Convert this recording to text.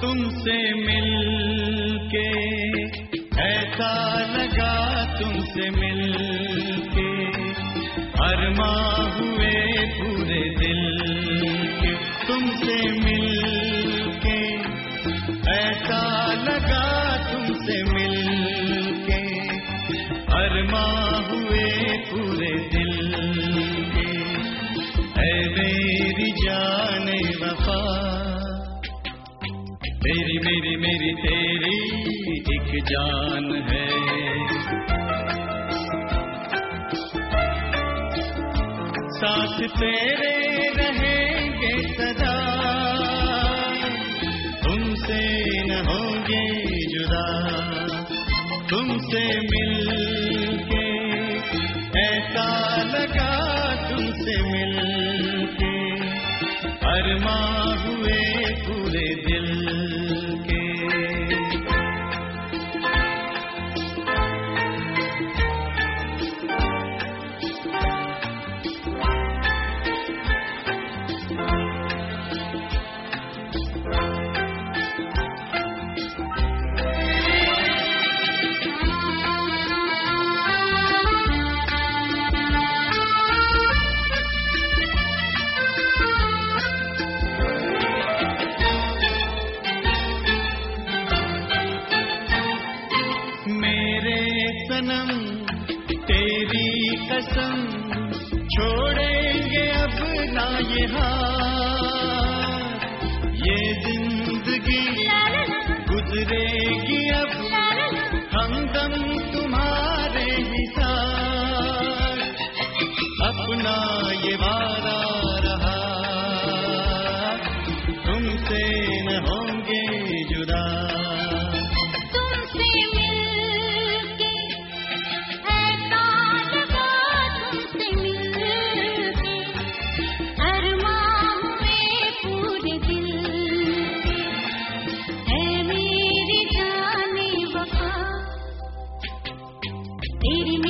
तुमसे मिलके, ऐसा लगा तुमसे मिलके। अरमा हुए पूरे दिल के, तुमसे मिलके। ऐसा लगा तुमसे मिलके, अरमा हुए पूरे दिल मेरी मेरी मेरी, तेरी एक जान है। साथ तेरे रहेंगे सदा। तुमसे न होंगे जुदा। तुमसे मिल के ऐसा लगा तुमसे मिल अरमान ये हाँ तेरी